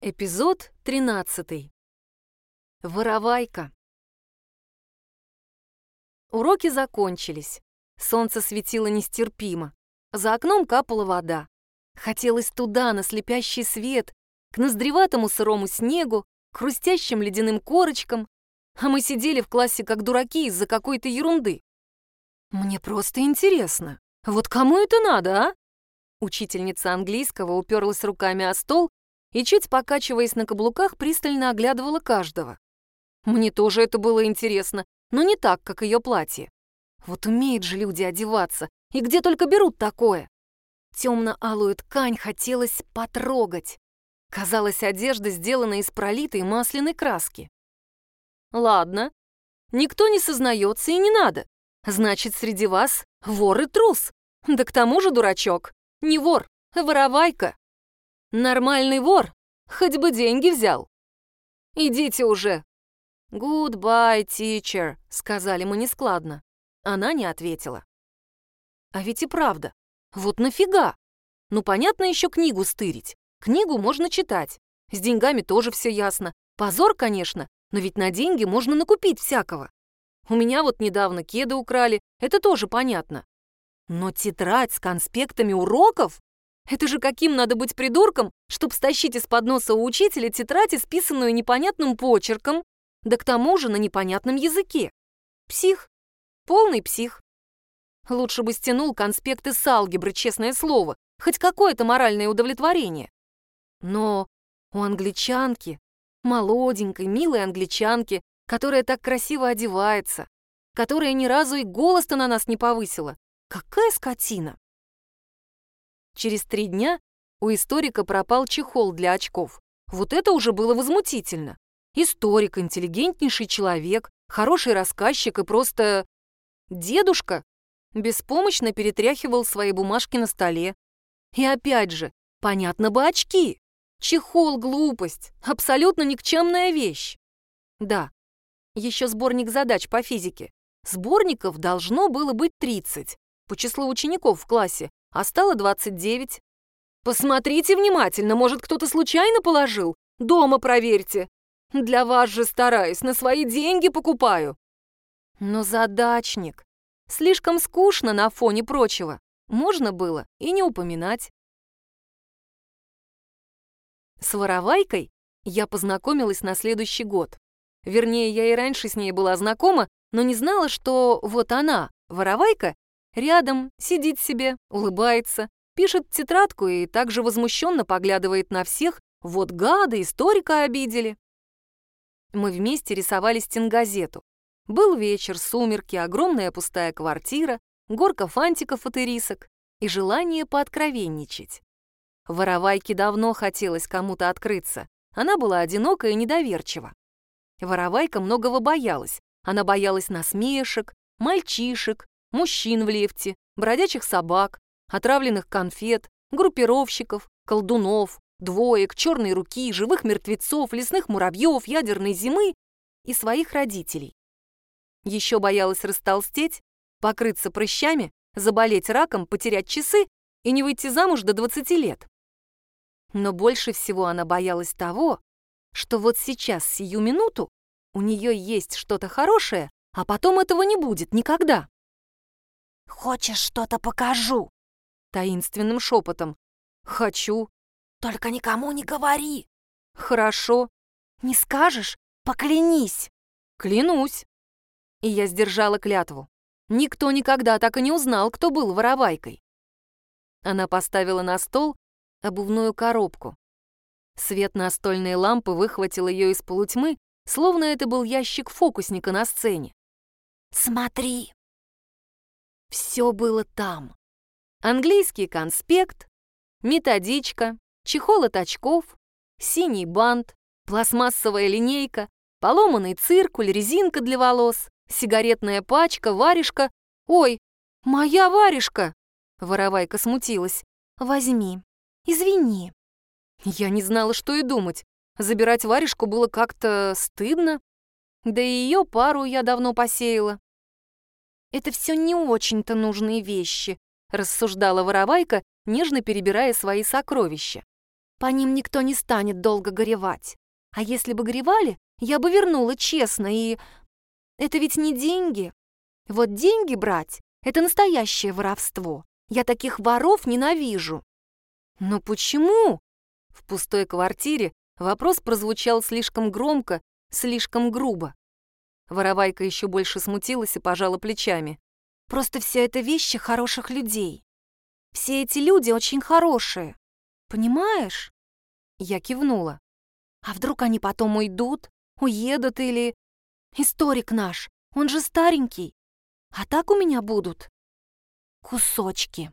Эпизод 13. Воровайка. Уроки закончились. Солнце светило нестерпимо. За окном капала вода. Хотелось туда, на слепящий свет, к ноздреватому сырому снегу, к хрустящим ледяным корочкам. А мы сидели в классе как дураки из-за какой-то ерунды. Мне просто интересно, вот кому это надо, а? Учительница английского уперлась руками о стол и, чуть покачиваясь на каблуках, пристально оглядывала каждого. Мне тоже это было интересно, но не так, как ее платье. Вот умеют же люди одеваться, и где только берут такое. Темно-алую ткань хотелось потрогать. Казалось, одежда сделана из пролитой масляной краски. Ладно, никто не сознается и не надо. Значит, среди вас вор и трус. Да к тому же дурачок. Не вор, а воровайка. Нормальный вор, хоть бы деньги взял. Идите уже. Goodbye, teacher, сказали мы нескладно. Она не ответила. А ведь и правда, вот нафига? Ну, понятно еще книгу стырить. Книгу можно читать. С деньгами тоже все ясно. Позор, конечно, но ведь на деньги можно накупить всякого. У меня вот недавно кеды украли, это тоже понятно. Но тетрадь с конспектами уроков? Это же каким надо быть придурком, чтобы стащить из-под носа у учителя тетрадь, исписанную непонятным почерком, да к тому же на непонятном языке. Псих. Полный псих. Лучше бы стянул конспекты с алгебры, честное слово, хоть какое-то моральное удовлетворение. Но у англичанки, молоденькой, милой англичанки, которая так красиво одевается, которая ни разу и голос-то на нас не повысила, какая скотина! Через три дня у историка пропал чехол для очков. Вот это уже было возмутительно. Историк, интеллигентнейший человек, хороший рассказчик и просто... Дедушка беспомощно перетряхивал свои бумажки на столе. И опять же, понятно бы очки. Чехол — глупость, абсолютно никчемная вещь. Да, еще сборник задач по физике. Сборников должно было быть 30 по числу учеников в классе, а стало 29. Посмотрите внимательно, может, кто-то случайно положил? Дома проверьте. Для вас же стараюсь, на свои деньги покупаю. Но задачник. Слишком скучно на фоне прочего. Можно было и не упоминать. С воровайкой я познакомилась на следующий год. Вернее, я и раньше с ней была знакома, но не знала, что вот она, воровайка, Рядом сидит себе, улыбается, пишет тетрадку и также возмущенно поглядывает на всех. Вот гады, историка обидели. Мы вместе рисовали стенгазету. Был вечер, сумерки, огромная пустая квартира, горка фантиков от ирисок и желание пооткровенничать. Воровайке давно хотелось кому-то открыться. Она была одинока и недоверчива. Воровайка многого боялась. Она боялась насмешек, мальчишек, мужчин в лифте, бродячих собак, отравленных конфет, группировщиков, колдунов, двоек, черной руки, живых мертвецов, лесных муравьев, ядерной зимы и своих родителей. Еще боялась растолстеть, покрыться прыщами, заболеть раком, потерять часы и не выйти замуж до 20 лет. Но больше всего она боялась того, что вот сейчас, сию минуту, у нее есть что-то хорошее, а потом этого не будет никогда. «Хочешь, что-то покажу?» Таинственным шепотом. «Хочу». «Только никому не говори». «Хорошо». «Не скажешь? Поклянись». «Клянусь». И я сдержала клятву. Никто никогда так и не узнал, кто был воровайкой. Она поставила на стол обувную коробку. Свет настольной лампы выхватил ее из полутьмы, словно это был ящик фокусника на сцене. «Смотри!» Все было там. Английский конспект, методичка, чехол от очков, синий бант, пластмассовая линейка, поломанный циркуль, резинка для волос, сигаретная пачка, варежка. «Ой, моя варежка!» Воровайка смутилась. «Возьми. Извини». Я не знала, что и думать. Забирать варежку было как-то стыдно. Да и ее пару я давно посеяла. Это все не очень-то нужные вещи», — рассуждала воровайка, нежно перебирая свои сокровища. По ним никто не станет долго горевать. А если бы горевали, я бы вернула честно, и... Это ведь не деньги. Вот деньги брать — это настоящее воровство. Я таких воров ненавижу. Но почему? В пустой квартире вопрос прозвучал слишком громко, слишком грубо. Воровайка еще больше смутилась и пожала плечами. Просто все это вещи хороших людей. Все эти люди очень хорошие. Понимаешь? Я кивнула. А вдруг они потом уйдут, уедут или... Историк наш, он же старенький. А так у меня будут кусочки.